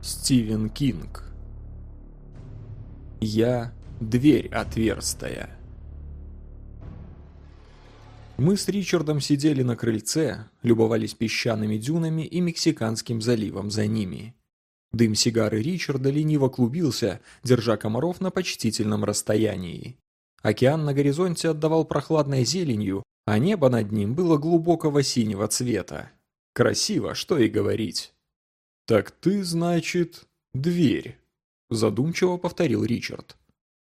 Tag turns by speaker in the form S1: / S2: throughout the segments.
S1: Стивен Кинг Я – дверь отверстая Мы с Ричардом сидели на крыльце, любовались песчаными дюнами и Мексиканским заливом за ними. Дым сигары Ричарда лениво клубился, держа комаров на почтительном расстоянии. Океан на горизонте отдавал прохладной зеленью, а небо над ним было глубокого синего цвета. Красиво, что и говорить. «Так ты, значит, дверь», – задумчиво повторил Ричард.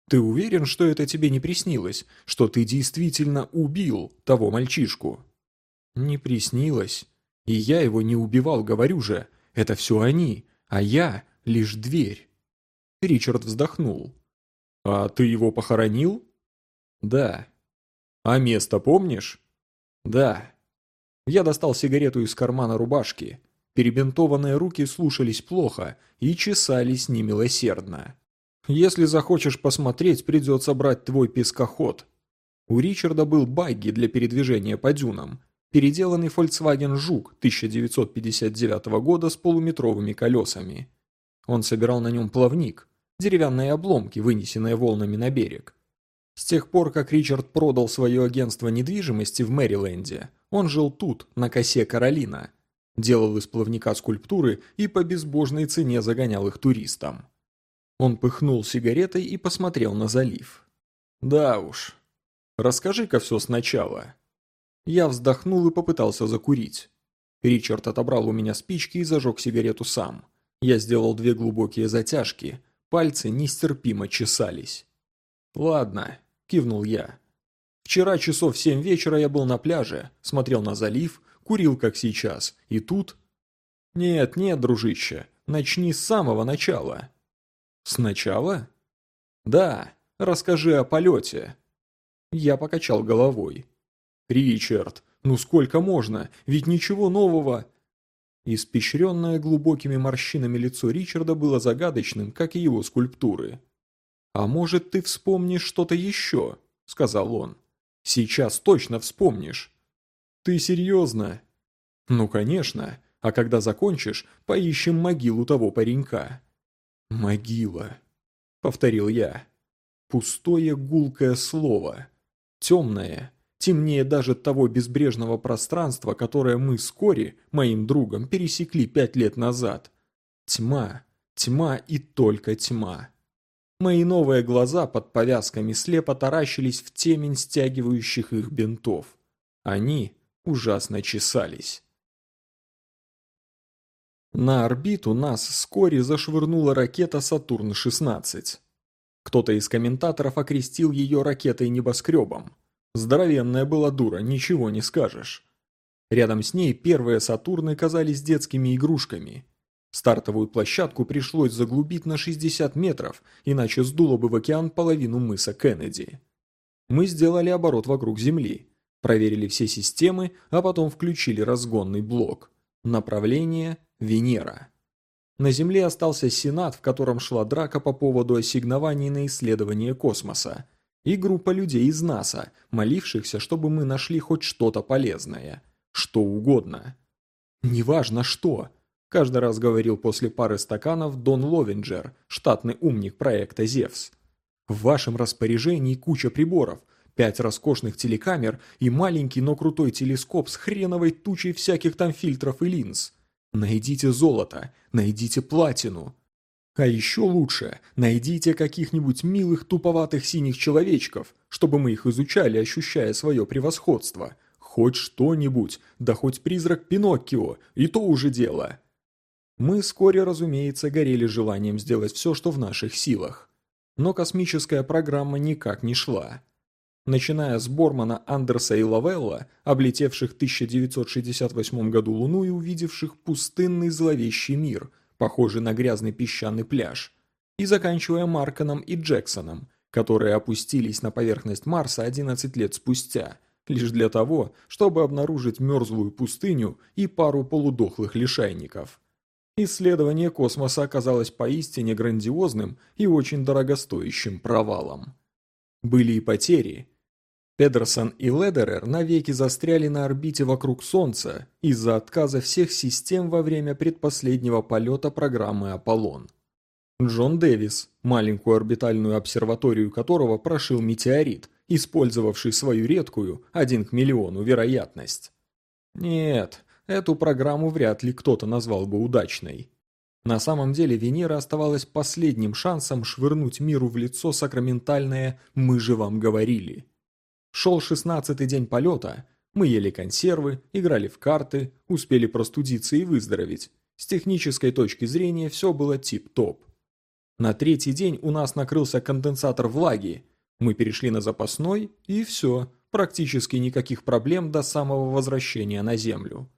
S1: «Ты уверен, что это тебе не приснилось, что ты действительно убил того мальчишку?» «Не приснилось. И я его не убивал, говорю же. Это все они, а я лишь дверь». Ричард вздохнул. «А ты его похоронил?» «Да». «А место помнишь?» «Да». Я достал сигарету из кармана рубашки. Перебинтованные руки слушались плохо и чесались немилосердно. «Если захочешь посмотреть, придется брать твой пескоход». У Ричарда был багги для передвижения по дюнам, переделанный Volkswagen Жук 1959 года с полуметровыми колесами. Он собирал на нем плавник, деревянные обломки, вынесенные волнами на берег. С тех пор, как Ричард продал свое агентство недвижимости в Мэриленде, он жил тут, на косе Каролина, делал из плавника скульптуры и по безбожной цене загонял их туристам. Он пыхнул сигаретой и посмотрел на залив. «Да уж. Расскажи-ка все сначала». Я вздохнул и попытался закурить. Ричард отобрал у меня спички и зажег сигарету сам. Я сделал две глубокие затяжки. Пальцы нестерпимо чесались. «Ладно», – кивнул я. «Вчера часов семь вечера я был на пляже, смотрел на залив, курил как сейчас, и тут... Нет, нет, дружище, начни с самого начала. Сначала? Да, расскажи о полете. Я покачал головой. Ричард, ну сколько можно, ведь ничего нового... Испещренное глубокими морщинами лицо Ричарда было загадочным, как и его скульптуры. «А может, ты вспомнишь что-то еще?» – сказал он. «Сейчас точно вспомнишь. «Ты серьезно?» «Ну, конечно. А когда закончишь, поищем могилу того паренька». «Могила», — повторил я. Пустое гулкое слово. Темное, темнее даже того безбрежного пространства, которое мы с Кори, моим другом, пересекли пять лет назад. Тьма, тьма и только тьма. Мои новые глаза под повязками слепо таращились в темень стягивающих их бинтов. Они ужасно чесались. На орбиту нас вскоре зашвырнула ракета «Сатурн-16». Кто-то из комментаторов окрестил ее ракетой-небоскребом. Здоровенная была дура, ничего не скажешь. Рядом с ней первые «Сатурны» казались детскими игрушками. Стартовую площадку пришлось заглубить на 60 метров, иначе сдуло бы в океан половину мыса Кеннеди. Мы сделали оборот вокруг Земли проверили все системы, а потом включили разгонный блок. Направление – Венера. На Земле остался Сенат, в котором шла драка по поводу ассигнований на исследование космоса, и группа людей из НАСА, молившихся, чтобы мы нашли хоть что-то полезное. Что угодно. «Неважно что», – каждый раз говорил после пары стаканов Дон Ловенджер, штатный умник проекта «Зевс». «В вашем распоряжении куча приборов – пять роскошных телекамер и маленький, но крутой телескоп с хреновой тучей всяких там фильтров и линз. Найдите золото, найдите платину. А еще лучше, найдите каких-нибудь милых туповатых синих человечков, чтобы мы их изучали, ощущая свое превосходство. Хоть что-нибудь, да хоть призрак Пиноккио, и то уже дело. Мы вскоре, разумеется, горели желанием сделать все, что в наших силах. Но космическая программа никак не шла начиная с Бормана, Андерса и Лавелла, облетевших в 1968 году Луну и увидевших пустынный зловещий мир, похожий на грязный песчаный пляж, и заканчивая Марканом и Джексоном, которые опустились на поверхность Марса 11 лет спустя, лишь для того, чтобы обнаружить мерзлую пустыню и пару полудохлых лишайников. Исследование космоса оказалось поистине грандиозным и очень дорогостоящим провалом. Были и потери – Педерсон и Ледерер навеки застряли на орбите вокруг Солнца из-за отказа всех систем во время предпоследнего полета программы «Аполлон». Джон Дэвис, маленькую орбитальную обсерваторию которого прошил метеорит, использовавший свою редкую, один к миллиону, вероятность. Нет, эту программу вряд ли кто-то назвал бы удачной. На самом деле Венера оставалась последним шансом швырнуть миру в лицо сакраментальное «мы же вам говорили». Шел шестнадцатый день полета, мы ели консервы, играли в карты, успели простудиться и выздороветь. С технической точки зрения все было тип-топ. На третий день у нас накрылся конденсатор влаги. Мы перешли на запасной, и все. Практически никаких проблем до самого возвращения на Землю.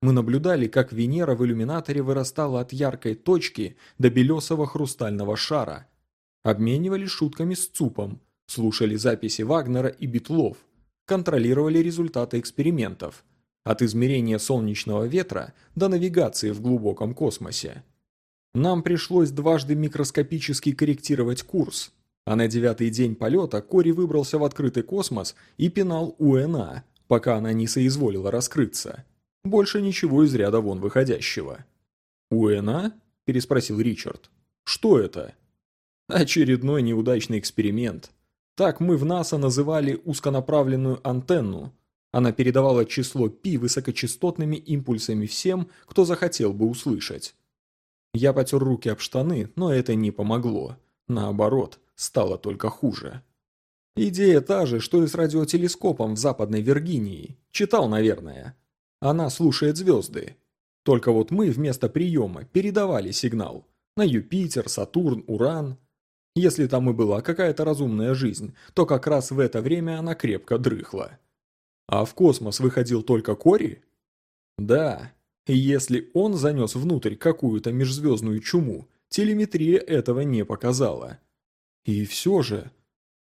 S1: Мы наблюдали, как Венера в иллюминаторе вырастала от яркой точки до белесого хрустального шара. Обменивались шутками с ЦУПом, слушали записи Вагнера и Битлов, контролировали результаты экспериментов. От измерения солнечного ветра до навигации в глубоком космосе. Нам пришлось дважды микроскопически корректировать курс, а на девятый день полета Кори выбрался в открытый космос и пинал УНА, пока она не соизволила раскрыться. Больше ничего из ряда вон выходящего. «УНА?» – переспросил Ричард. «Что это?» «Очередной неудачный эксперимент. Так мы в НАСА называли узконаправленную антенну. Она передавала число π высокочастотными импульсами всем, кто захотел бы услышать. Я потер руки об штаны, но это не помогло. Наоборот, стало только хуже. Идея та же, что и с радиотелескопом в Западной Виргинии. Читал, наверное. Она слушает звезды. Только вот мы вместо приема передавали сигнал. На Юпитер, Сатурн, Уран. Если там и была какая-то разумная жизнь, то как раз в это время она крепко дрыхла. А в космос выходил только Кори? Да, и если он занес внутрь какую-то межзвездную чуму, телеметрия этого не показала. И все же...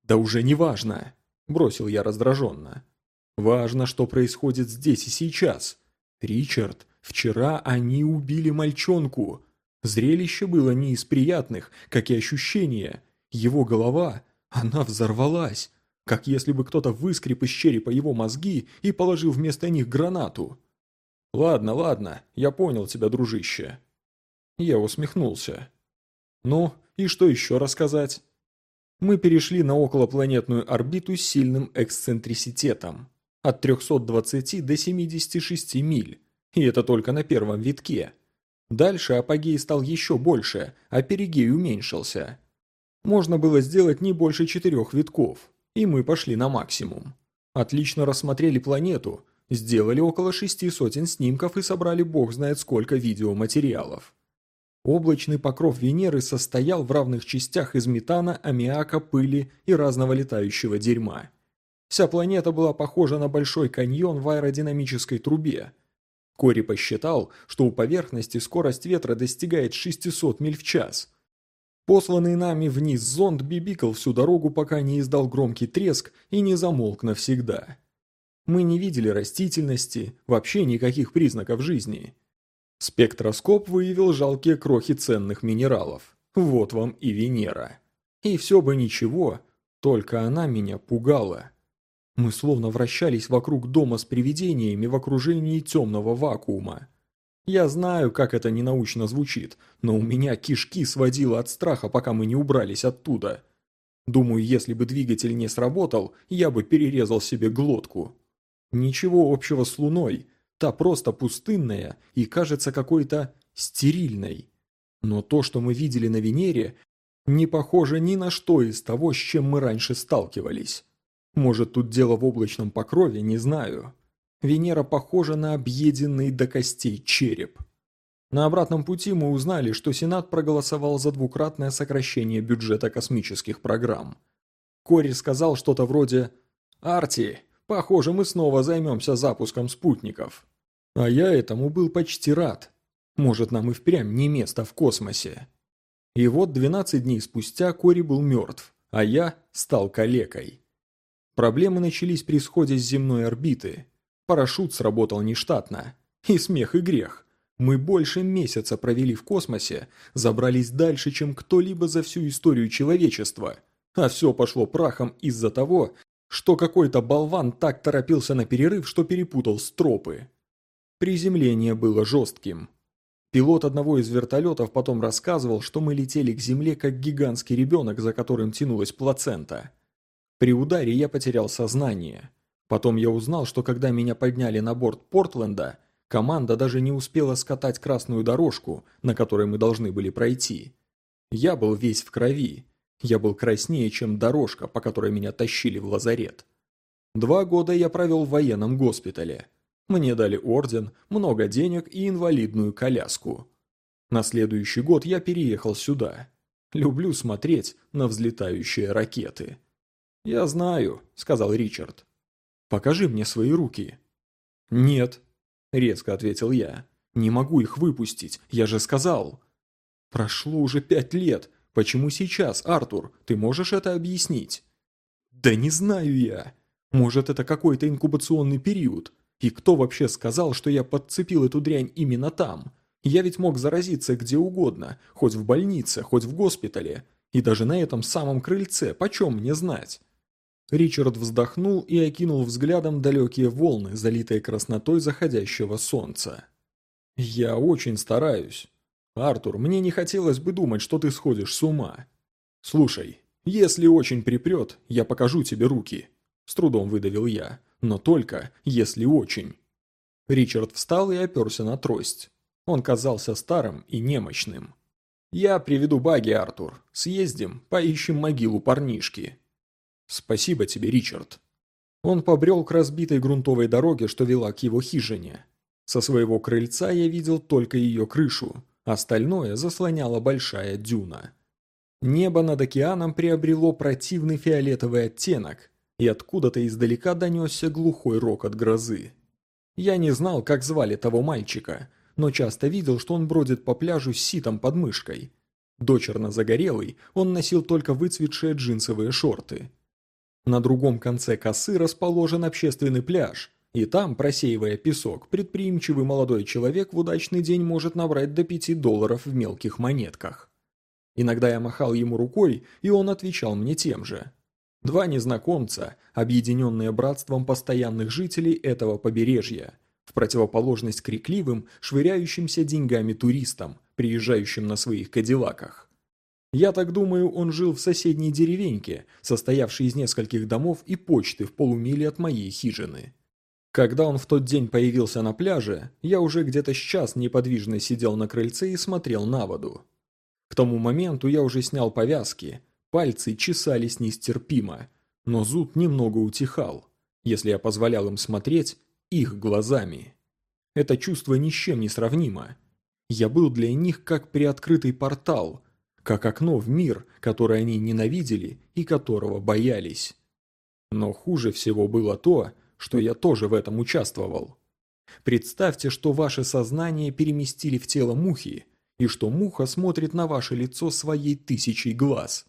S1: Да уже не важно, бросил я раздраженно. Важно, что происходит здесь и сейчас. Ричард, вчера они убили мальчонку. Зрелище было не из приятных, как и ощущения. Его голова, она взорвалась, как если бы кто-то выскреб из черепа его мозги и положил вместо них гранату. «Ладно, ладно, я понял тебя, дружище». Я усмехнулся. «Ну, и что еще рассказать?» Мы перешли на околопланетную орбиту с сильным эксцентриситетом. От 320 до 76 миль. И это только на первом витке. Дальше апогей стал еще больше, а перигей уменьшился. Можно было сделать не больше четырех витков, и мы пошли на максимум. Отлично рассмотрели планету, Сделали около шести сотен снимков и собрали бог знает сколько видеоматериалов. Облачный покров Венеры состоял в равных частях из метана, аммиака, пыли и разного летающего дерьма. Вся планета была похожа на большой каньон в аэродинамической трубе. Кори посчитал, что у поверхности скорость ветра достигает 600 миль в час. Посланный нами вниз зонд бибикал всю дорогу, пока не издал громкий треск и не замолк навсегда. Мы не видели растительности, вообще никаких признаков жизни. Спектроскоп выявил жалкие крохи ценных минералов. Вот вам и Венера. И все бы ничего, только она меня пугала. Мы словно вращались вокруг дома с привидениями в окружении темного вакуума. Я знаю, как это ненаучно звучит, но у меня кишки сводило от страха, пока мы не убрались оттуда. Думаю, если бы двигатель не сработал, я бы перерезал себе глотку. Ничего общего с Луной, та просто пустынная и кажется какой-то стерильной. Но то, что мы видели на Венере, не похоже ни на что из того, с чем мы раньше сталкивались. Может, тут дело в облачном покрове, не знаю. Венера похожа на объеденный до костей череп. На обратном пути мы узнали, что Сенат проголосовал за двукратное сокращение бюджета космических программ. Кори сказал что-то вроде «Арти, Похоже, мы снова займемся запуском спутников. А я этому был почти рад. Может, нам и впрямь не место в космосе. И вот 12 дней спустя Кори был мертв, а я стал калекой. Проблемы начались при сходе с земной орбиты. Парашют сработал нештатно. И смех, и грех. Мы больше месяца провели в космосе, забрались дальше, чем кто-либо за всю историю человечества. А все пошло прахом из-за того, что какой-то болван так торопился на перерыв, что перепутал стропы. Приземление было жестким. Пилот одного из вертолетов потом рассказывал, что мы летели к земле как гигантский ребенок, за которым тянулась плацента. При ударе я потерял сознание. Потом я узнал, что когда меня подняли на борт Портленда, команда даже не успела скатать красную дорожку, на которой мы должны были пройти. Я был весь в крови. Я был краснее, чем дорожка, по которой меня тащили в лазарет. Два года я провел в военном госпитале. Мне дали орден, много денег и инвалидную коляску. На следующий год я переехал сюда. Люблю смотреть на взлетающие ракеты. «Я знаю», — сказал Ричард. «Покажи мне свои руки». «Нет», — резко ответил я. «Не могу их выпустить, я же сказал». «Прошло уже пять лет. Почему сейчас, Артур? Ты можешь это объяснить?» «Да не знаю я. Может, это какой-то инкубационный период. И кто вообще сказал, что я подцепил эту дрянь именно там? Я ведь мог заразиться где угодно, хоть в больнице, хоть в госпитале. И даже на этом самом крыльце, почем мне знать?» Ричард вздохнул и окинул взглядом далекие волны, залитые краснотой заходящего солнца. «Я очень стараюсь. Артур, мне не хотелось бы думать, что ты сходишь с ума. Слушай, если очень припрет, я покажу тебе руки». С трудом выдавил я. «Но только, если очень». Ричард встал и оперся на трость. Он казался старым и немощным. «Я приведу баги, Артур. Съездим, поищем могилу парнишки». «Спасибо тебе, Ричард». Он побрел к разбитой грунтовой дороге, что вела к его хижине. Со своего крыльца я видел только ее крышу, остальное заслоняла большая дюна. Небо над океаном приобрело противный фиолетовый оттенок, и откуда-то издалека донесся глухой рокот грозы. Я не знал, как звали того мальчика, но часто видел, что он бродит по пляжу с ситом под мышкой. Дочерно загорелый, он носил только выцветшие джинсовые шорты – на другом конце косы расположен общественный пляж, и там, просеивая песок, предприимчивый молодой человек в удачный день может набрать до 5 долларов в мелких монетках. Иногда я махал ему рукой, и он отвечал мне тем же. Два незнакомца, объединенные братством постоянных жителей этого побережья, в противоположность крикливым, швыряющимся деньгами туристам, приезжающим на своих кадиллаках. Я так думаю, он жил в соседней деревеньке, состоявшей из нескольких домов и почты в полумиле от моей хижины. Когда он в тот день появился на пляже, я уже где-то час неподвижно сидел на крыльце и смотрел на воду. К тому моменту я уже снял повязки, пальцы чесались нестерпимо, но зуд немного утихал, если я позволял им смотреть их глазами. Это чувство ни с чем не сравнимо. Я был для них как приоткрытый портал – как окно в мир, который они ненавидели и которого боялись. Но хуже всего было то, что я тоже в этом участвовал. Представьте, что ваше сознание переместили в тело мухи, и что муха смотрит на ваше лицо своей тысячей глаз.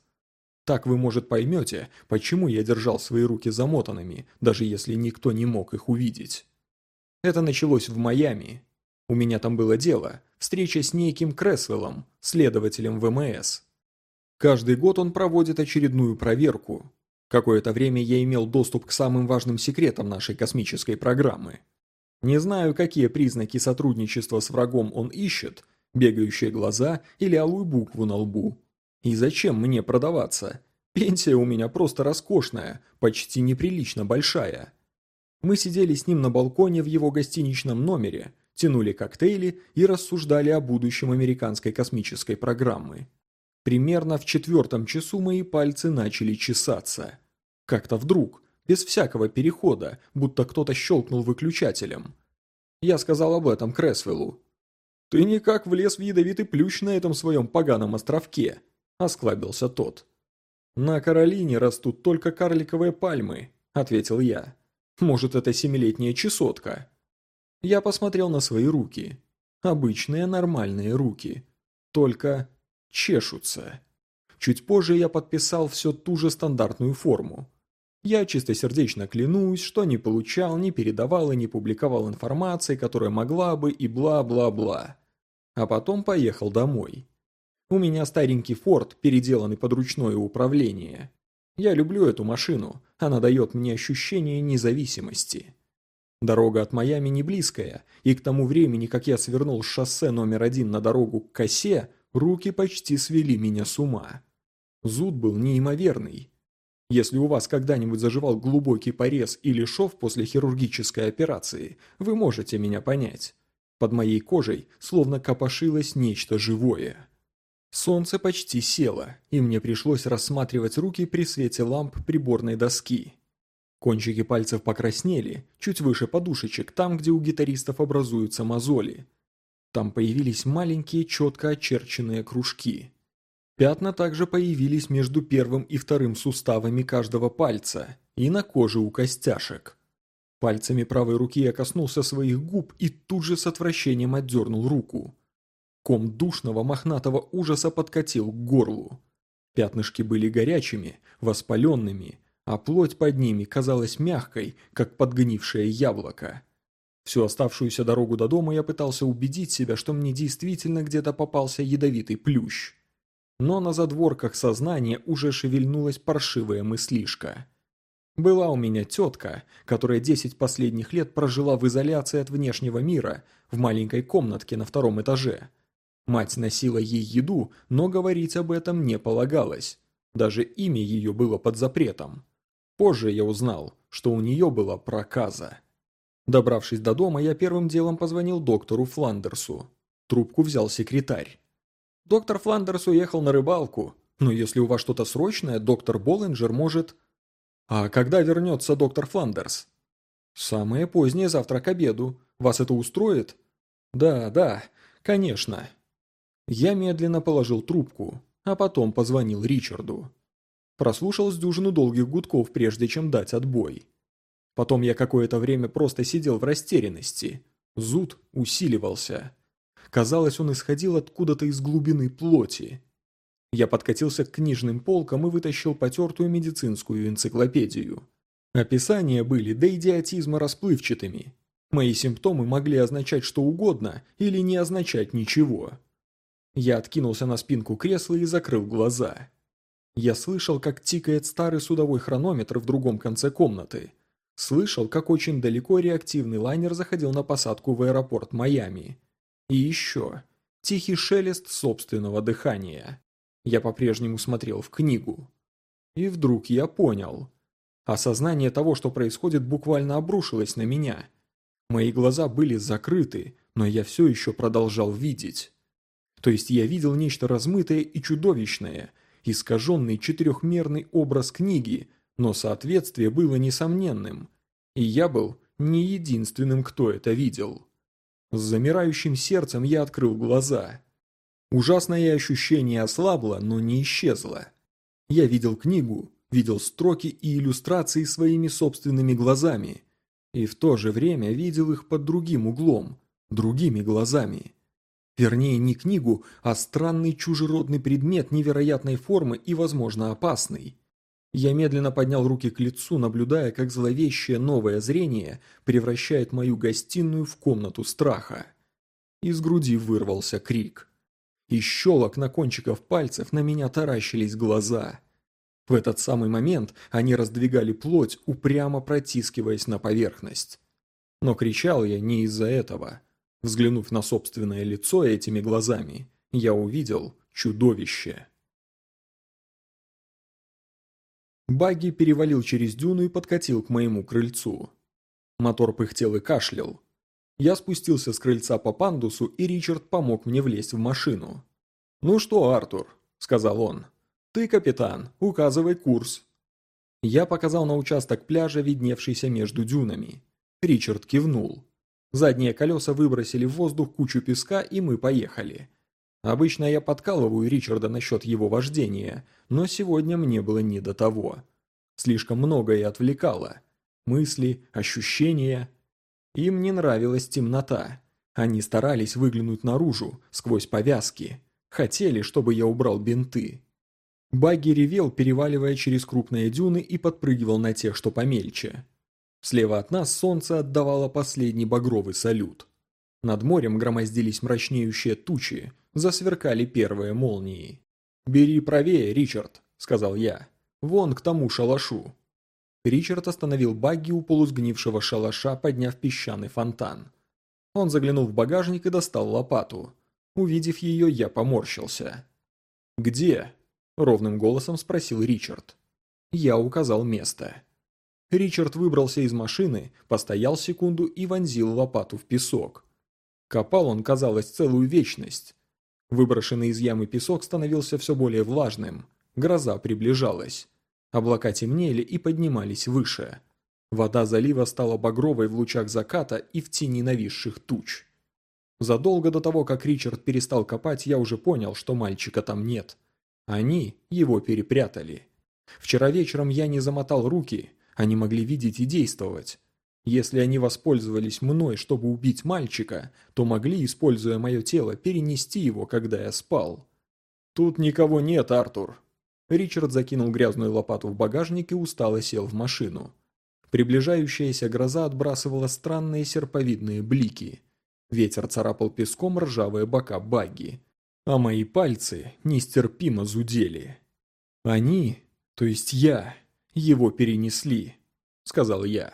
S1: Так вы, может, поймете, почему я держал свои руки замотанными, даже если никто не мог их увидеть. Это началось в Майами. У меня там было дело – встреча с неким Кресвеллом, следователем ВМС. Каждый год он проводит очередную проверку. Какое-то время я имел доступ к самым важным секретам нашей космической программы. Не знаю, какие признаки сотрудничества с врагом он ищет, бегающие глаза или алую букву на лбу. И зачем мне продаваться? Пенсия у меня просто роскошная, почти неприлично большая. Мы сидели с ним на балконе в его гостиничном номере – тянули коктейли и рассуждали о будущем американской космической программы. Примерно в четвертом часу мои пальцы начали чесаться. Как-то вдруг, без всякого перехода, будто кто-то щелкнул выключателем. Я сказал об этом Кресвеллу. «Ты никак влез в ядовитый плющ на этом своем поганом островке», – осклабился тот. «На Каролине растут только карликовые пальмы», – ответил я. «Может, это семилетняя чесотка?» Я посмотрел на свои руки. Обычные нормальные руки. Только чешутся. Чуть позже я подписал все ту же стандартную форму. Я чистосердечно клянусь, что не получал, не передавал и не публиковал информации, которая могла бы и бла-бла-бла. А потом поехал домой. У меня старенький форт, переделанный под ручное управление. Я люблю эту машину, она дает мне ощущение независимости. Дорога от Майами не близкая, и к тому времени, как я свернул с шоссе номер один на дорогу к косе, руки почти свели меня с ума. Зуд был неимоверный. Если у вас когда-нибудь заживал глубокий порез или шов после хирургической операции, вы можете меня понять. Под моей кожей словно копошилось нечто живое. Солнце почти село, и мне пришлось рассматривать руки при свете ламп приборной доски. Кончики пальцев покраснели, чуть выше подушечек, там, где у гитаристов образуются мозоли. Там появились маленькие четко очерченные кружки. Пятна также появились между первым и вторым суставами каждого пальца и на коже у костяшек. Пальцами правой руки я коснулся своих губ и тут же с отвращением отдернул руку. Ком душного мохнатого ужаса подкатил к горлу. Пятнышки были горячими, воспаленными, а плоть под ними казалась мягкой, как подгнившее яблоко. Всю оставшуюся дорогу до дома я пытался убедить себя, что мне действительно где-то попался ядовитый плющ но на задворках сознания уже шевельнулась паршивая мыслишка. Была у меня тетка, которая десять последних лет прожила в изоляции от внешнего мира, в маленькой комнатке на втором этаже. Мать носила ей еду, но говорить об этом не полагалось. Даже имя ее было под запретом. Позже я узнал, что у нее была проказа. Добравшись до дома, я первым делом позвонил доктору Фландерсу. Трубку взял секретарь. Доктор Фландерс уехал на рыбалку, но если у вас что-то срочное, доктор Боллинджер может... А когда вернется доктор Фландерс? Самое позднее завтра к обеду. Вас это устроит? Да, да, конечно. Я медленно положил трубку, а потом позвонил Ричарду. Прослушал с дюжину долгих гудков, прежде чем дать отбой. Потом я какое-то время просто сидел в растерянности. Зуд усиливался. Казалось, он исходил откуда-то из глубины плоти. Я подкатился к книжным полкам и вытащил потертую медицинскую энциклопедию. Описания были до идиотизма расплывчатыми. Мои симптомы могли означать что угодно или не означать ничего. Я откинулся на спинку кресла и закрыл глаза. Я слышал, как тикает старый судовой хронометр в другом конце комнаты. Слышал, как очень далеко реактивный лайнер заходил на посадку в аэропорт Майами. И еще тихий шелест собственного дыхания. Я по-прежнему смотрел в книгу. И вдруг я понял. Осознание того, что происходит, буквально обрушилось на меня. Мои глаза были закрыты, но я все еще продолжал видеть. То есть я видел нечто размытое и чудовищное, искаженный четырехмерный образ книги, но соответствие было несомненным. И я был не единственным, кто это видел. С замирающим сердцем я открыл глаза. Ужасное ощущение ослабло, но не исчезло. Я видел книгу, видел строки и иллюстрации своими собственными глазами. И в то же время видел их под другим углом, другими глазами. Вернее, не книгу, а странный чужеродный предмет невероятной формы и, возможно, опасный. Я медленно поднял руки к лицу, наблюдая, как зловещее новое зрение превращает мою гостиную в комнату страха. Из груди вырвался крик. Из щелок на кончиках пальцев на меня таращились глаза. В этот самый момент они раздвигали плоть, упрямо протискиваясь на поверхность. Но кричал я не из-за этого. Взглянув на собственное лицо этими глазами, я увидел чудовище. Багги перевалил через дюну и подкатил к моему крыльцу. Мотор пыхтел и кашлял. Я спустился с крыльца по пандусу, и Ричард помог мне влезть в машину. «Ну что, Артур», — сказал он, — «ты капитан, указывай курс». Я показал на участок пляжа, видневшийся между дюнами. Ричард кивнул. Задние колеса выбросили в воздух кучу песка, и мы поехали. Обычно я подкалываю Ричарда насчет его вождения, но сегодня мне было не до того. Слишком многое отвлекало. Мысли, ощущения. Им не нравилась темнота. Они старались выглянуть наружу, сквозь повязки. Хотели, чтобы я убрал бинты. Багги ревел, переваливая через крупные дюны и подпрыгивал на тех, что помельче. Слева от нас солнце отдавало последний багровый салют. Над морем громоздились мрачнеющие тучи, засверкали первые молнии. «Бери правее, Ричард», — сказал я. Вон к тому шалашу». Ричард остановил багги у полусгнившего шалаша, подняв песчаный фонтан. Он заглянул в багажник и достал лопату. Увидев ее, я поморщился. «Где?» – ровным голосом спросил Ричард. Я указал место. Ричард выбрался из машины, постоял секунду и вонзил лопату в песок. Копал он, казалось, целую вечность. Выброшенный из ямы песок становился все более влажным. Гроза приближалась. Облака темнели и поднимались выше. Вода залива стала багровой в лучах заката и в тени нависших туч. Задолго до того, как Ричард перестал копать, я уже понял, что мальчика там нет. Они его перепрятали. Вчера вечером я не замотал руки, они могли видеть и действовать. Если они воспользовались мной, чтобы убить мальчика, то могли, используя мое тело, перенести его, когда я спал. «Тут никого нет, Артур». Ричард закинул грязную лопату в багажник и устало сел в машину. Приближающаяся гроза отбрасывала странные серповидные блики. Ветер царапал песком ржавые бока багги. А мои пальцы нестерпимо зудели. Они, то есть я, его перенесли, сказал я.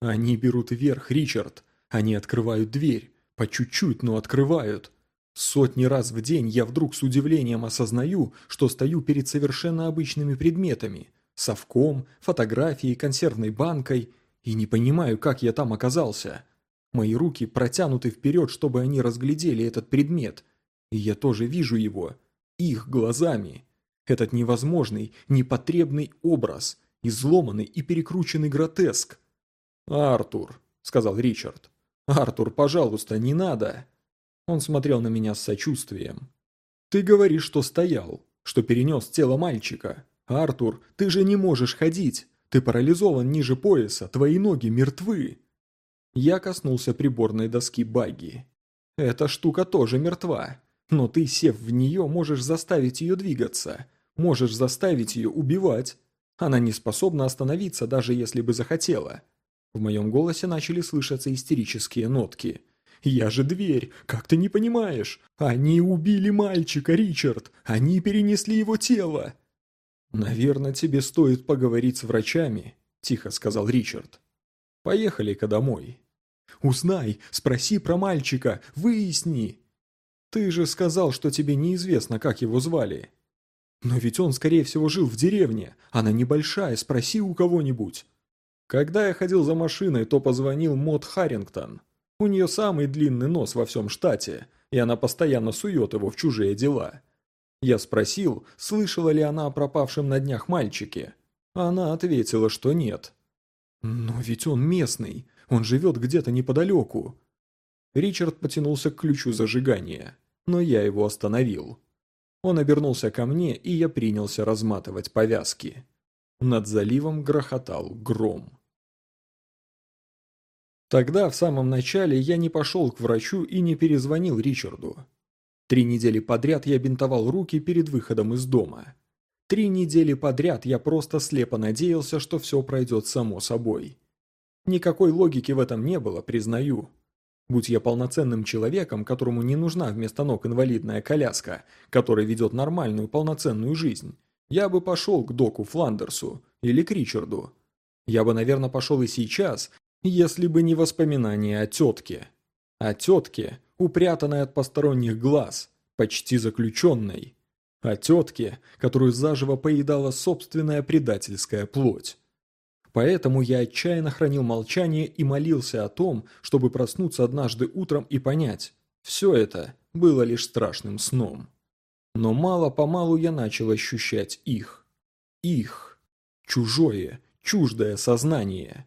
S1: Они берут вверх, Ричард. Они открывают дверь. По чуть-чуть, но открывают. Сотни раз в день я вдруг с удивлением осознаю, что стою перед совершенно обычными предметами. Совком, фотографией, консервной банкой. И не понимаю, как я там оказался. Мои руки протянуты вперед, чтобы они разглядели этот предмет. И я тоже вижу его. Их глазами. Этот невозможный, непотребный образ. Изломанный и перекрученный гротеск. «Артур», — сказал Ричард. «Артур, пожалуйста, не надо». Он смотрел на меня с сочувствием. «Ты говоришь, что стоял, что перенес тело мальчика. Артур, ты же не можешь ходить. Ты парализован ниже пояса, твои ноги мертвы». Я коснулся приборной доски багги. «Эта штука тоже мертва, но ты, сев в нее, можешь заставить ее двигаться, можешь заставить ее убивать. Она не способна остановиться, даже если бы захотела. В моем голосе начали слышаться истерические нотки. «Я же дверь, как ты не понимаешь? Они убили мальчика, Ричард! Они перенесли его тело!» «Наверное, тебе стоит поговорить с врачами», – тихо сказал Ричард. «Поехали-ка домой». «Узнай, спроси про мальчика, выясни!» «Ты же сказал, что тебе неизвестно, как его звали». «Но ведь он, скорее всего, жил в деревне. Она небольшая, спроси у кого-нибудь». Когда я ходил за машиной, то позвонил Мод Харрингтон. У нее самый длинный нос во всем штате, и она постоянно сует его в чужие дела. Я спросил, слышала ли она о пропавшем на днях мальчике. Она ответила, что нет. «Но ведь он местный, он живет где-то неподалеку». Ричард потянулся к ключу зажигания, но я его остановил. Он обернулся ко мне, и я принялся разматывать повязки. Над заливом грохотал гром. Тогда, в самом начале, я не пошел к врачу и не перезвонил Ричарду. Три недели подряд я бинтовал руки перед выходом из дома. Три недели подряд я просто слепо надеялся, что все пройдет само собой. Никакой логики в этом не было, признаю. Будь я полноценным человеком, которому не нужна вместо ног инвалидная коляска, который ведет нормальную полноценную жизнь, я бы пошел к доку Фландерсу или к Ричарду. Я бы, наверное, пошел и сейчас, если бы не воспоминания о тетке. О тетке, упрятанной от посторонних глаз, почти заключенной. О тетке, которую заживо поедала собственная предательская плоть. Поэтому я отчаянно хранил молчание и молился о том, чтобы проснуться однажды утром и понять, все это было лишь страшным сном. Но мало-помалу я начал ощущать их. Их. Чужое, чуждое сознание.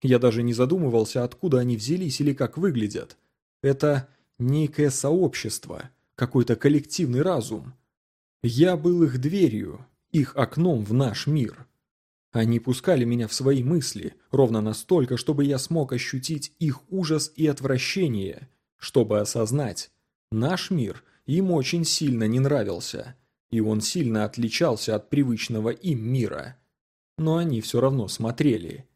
S1: Я даже не задумывался, откуда они взялись или как выглядят. Это некое сообщество, какой-то коллективный разум. Я был их дверью, их окном в наш мир. Они пускали меня в свои мысли, ровно настолько, чтобы я смог ощутить их ужас и отвращение, чтобы осознать, наш мир им очень сильно не нравился, и он сильно отличался от привычного им мира. Но они все равно смотрели.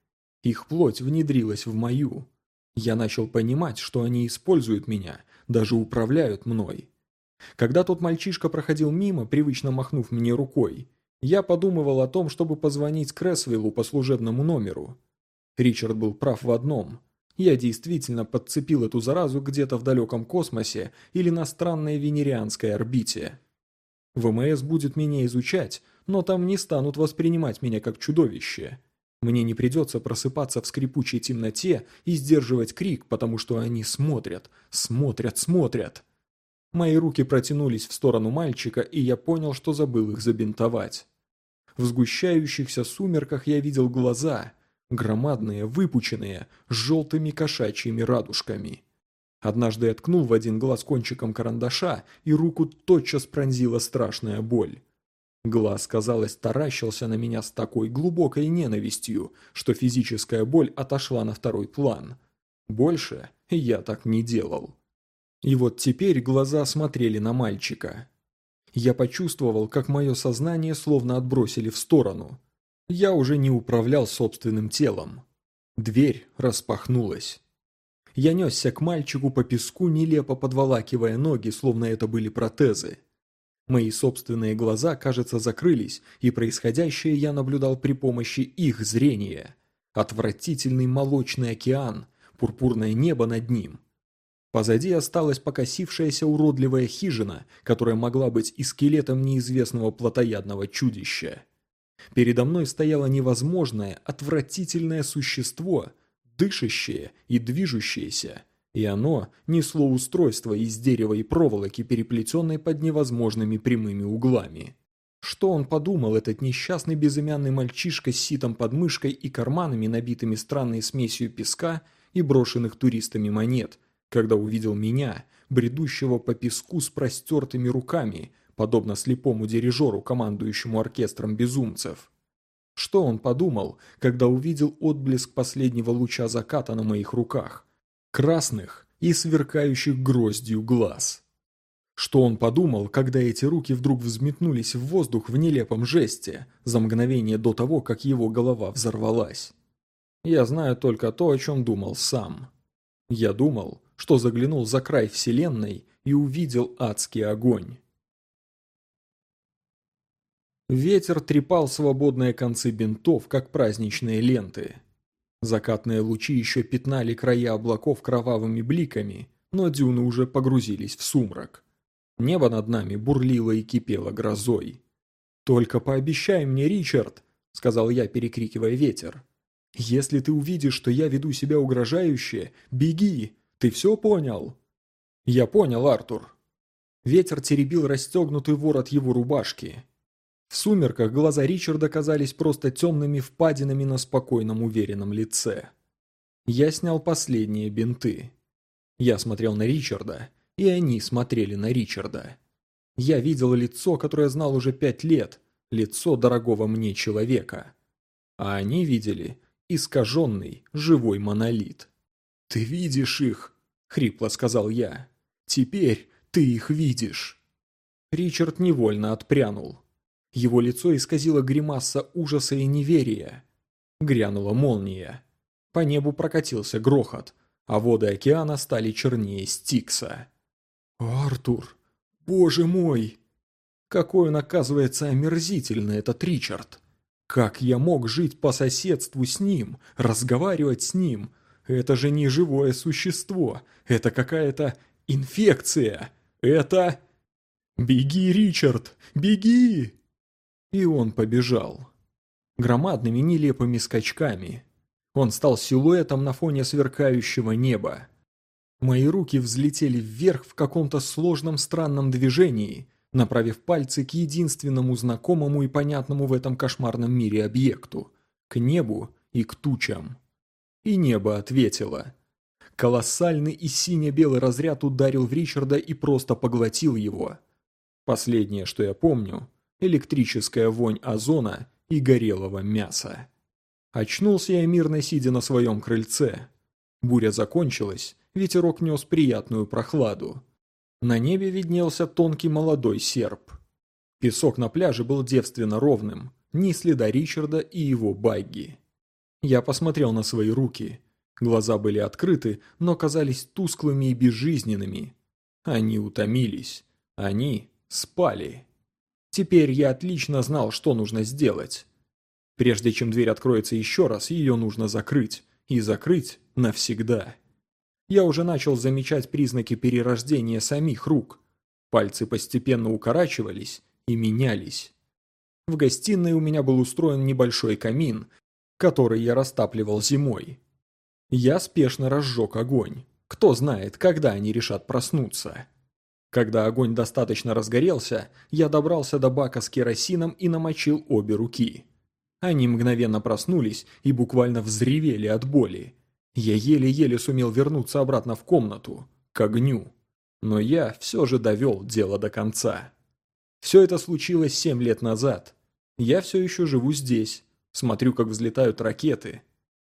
S1: Их плоть внедрилась в мою. Я начал понимать, что они используют меня, даже управляют мной. Когда тот мальчишка проходил мимо, привычно махнув мне рукой, Я подумывал о том, чтобы позвонить Кресвиллу по служебному номеру. Ричард был прав в одном. Я действительно подцепил эту заразу где-то в далеком космосе или на странной венерианской орбите. ВМС будет меня изучать, но там не станут воспринимать меня как чудовище. Мне не придется просыпаться в скрипучей темноте и сдерживать крик, потому что они смотрят, смотрят, смотрят. Мои руки протянулись в сторону мальчика, и я понял, что забыл их забинтовать. В сгущающихся сумерках я видел глаза, громадные, выпученные, с желтыми кошачьими радужками. Однажды я ткнул в один глаз кончиком карандаша, и руку тотчас пронзила страшная боль. Глаз, казалось, таращился на меня с такой глубокой ненавистью, что физическая боль отошла на второй план. Больше я так не делал. И вот теперь глаза смотрели на мальчика. Я почувствовал, как мое сознание словно отбросили в сторону. Я уже не управлял собственным телом. Дверь распахнулась. Я несся к мальчику по песку, нелепо подволакивая ноги, словно это были протезы. Мои собственные глаза, кажется, закрылись, и происходящее я наблюдал при помощи их зрения. Отвратительный молочный океан, пурпурное небо над ним. Позади осталась покосившаяся уродливая хижина, которая могла быть и скелетом неизвестного плотоядного чудища. Передо мной стояло невозможное, отвратительное существо, дышащее и движущееся – и оно несло устройство из дерева и проволоки, переплетенной под невозможными прямыми углами. Что он подумал, этот несчастный безымянный мальчишка с ситом под мышкой и карманами, набитыми странной смесью песка и брошенных туристами монет, когда увидел меня, бредущего по песку с простертыми руками, подобно слепому дирижеру, командующему оркестром безумцев? Что он подумал, когда увидел отблеск последнего луча заката на моих руках? красных и сверкающих гроздью глаз. Что он подумал, когда эти руки вдруг взметнулись в воздух в нелепом жесте, за мгновение до того, как его голова взорвалась? Я знаю только то, о чем думал сам. Я думал, что заглянул за край Вселенной и увидел адский огонь. Ветер трепал свободные концы бинтов, как праздничные ленты. Закатные лучи еще пятнали края облаков кровавыми бликами, но дюны уже погрузились в сумрак. Небо над нами бурлило и кипело грозой. «Только пообещай мне, Ричард!» — сказал я, перекрикивая ветер. «Если ты увидишь, что я веду себя угрожающе, беги! Ты все понял?» «Я понял, Артур». Ветер теребил расстегнутый ворот его рубашки. В сумерках глаза Ричарда казались просто темными впадинами на спокойном уверенном лице. Я снял последние бинты. Я смотрел на Ричарда, и они смотрели на Ричарда. Я видел лицо, которое знал уже пять лет, лицо дорогого мне человека. А они видели искаженный, живой монолит. «Ты видишь их!» — хрипло сказал я. «Теперь ты их видишь!» Ричард невольно отпрянул. Его лицо исказило гримаса ужаса и неверия. Грянула молния. По небу прокатился грохот, а воды океана стали чернее Стикса. «Артур! Боже мой!» Какой он, оказывается, омерзительный этот Ричард! Как я мог жить по соседству с ним, разговаривать с ним? Это же не живое существо, это какая-то инфекция. Это... «Беги, Ричард, беги!» И он побежал. Громадными нелепыми скачками. Он стал силуэтом на фоне сверкающего неба. Мои руки взлетели вверх в каком-то сложном странном движении, направив пальцы к единственному знакомому и понятному в этом кошмарном мире объекту – к небу и к тучам. И небо ответило. Колоссальный и сине-белый разряд ударил в Ричарда и просто поглотил его. Последнее, что я помню – электрическая вонь озона и горелого мяса. Очнулся я мирно сидя на своем крыльце. Буря закончилась, ветерок нес приятную прохладу. На небе виднелся тонкий молодой серп. Песок на пляже был девственно ровным, ни следа Ричарда и его багги. Я посмотрел на свои руки. Глаза были открыты, но казались тусклыми и безжизненными. Они утомились. Они спали. Теперь я отлично знал, что нужно сделать. Прежде чем дверь откроется еще раз, ее нужно закрыть. И закрыть навсегда. Я уже начал замечать признаки перерождения самих рук. Пальцы постепенно укорачивались и менялись. В гостиной у меня был устроен небольшой камин, который я растапливал зимой. Я спешно разжег огонь. Кто знает, когда они решат проснуться. Когда огонь достаточно разгорелся, я добрался до бака с керосином и намочил обе руки. Они мгновенно проснулись и буквально взревели от боли. Я еле-еле сумел вернуться обратно в комнату, к огню. Но я все же довел дело до конца. Все это случилось семь лет назад. Я все еще живу здесь, смотрю, как взлетают ракеты.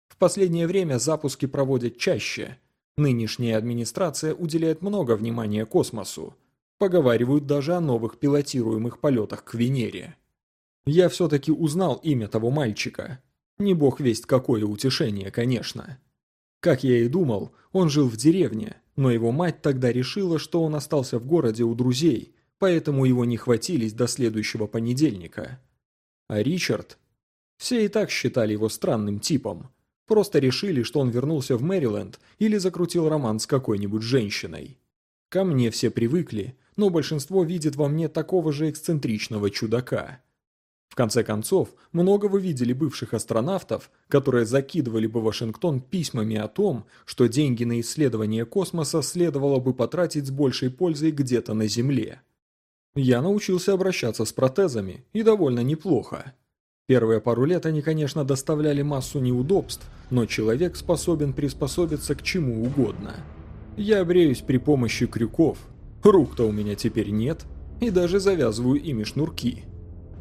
S1: В последнее время запуски проводят чаще. Нынешняя администрация уделяет много внимания космосу. Поговаривают даже о новых пилотируемых полетах к Венере. Я все-таки узнал имя того мальчика. Не бог весть какое утешение, конечно. Как я и думал, он жил в деревне, но его мать тогда решила, что он остался в городе у друзей, поэтому его не хватились до следующего понедельника. А Ричард? Все и так считали его странным типом. Просто решили, что он вернулся в Мэриленд или закрутил роман с какой-нибудь женщиной. Ко мне все привыкли, но большинство видит во мне такого же эксцентричного чудака. В конце концов, много вы видели бывших астронавтов, которые закидывали бы Вашингтон письмами о том, что деньги на исследование космоса следовало бы потратить с большей пользой где-то на Земле. Я научился обращаться с протезами, и довольно неплохо. Первые пару лет они, конечно, доставляли массу неудобств, но человек способен приспособиться к чему угодно. Я бреюсь при помощи крюков, рук-то у меня теперь нет, и даже завязываю ими шнурки.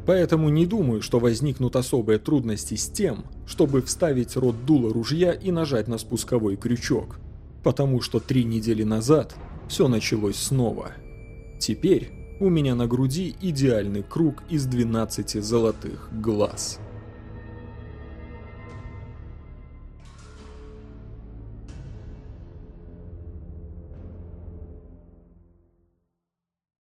S1: Поэтому не думаю, что возникнут особые трудности с тем, чтобы вставить рот дула ружья и нажать на спусковой крючок. Потому что три недели назад все началось снова. Теперь у меня на груди идеальный круг из 12 золотых глаз.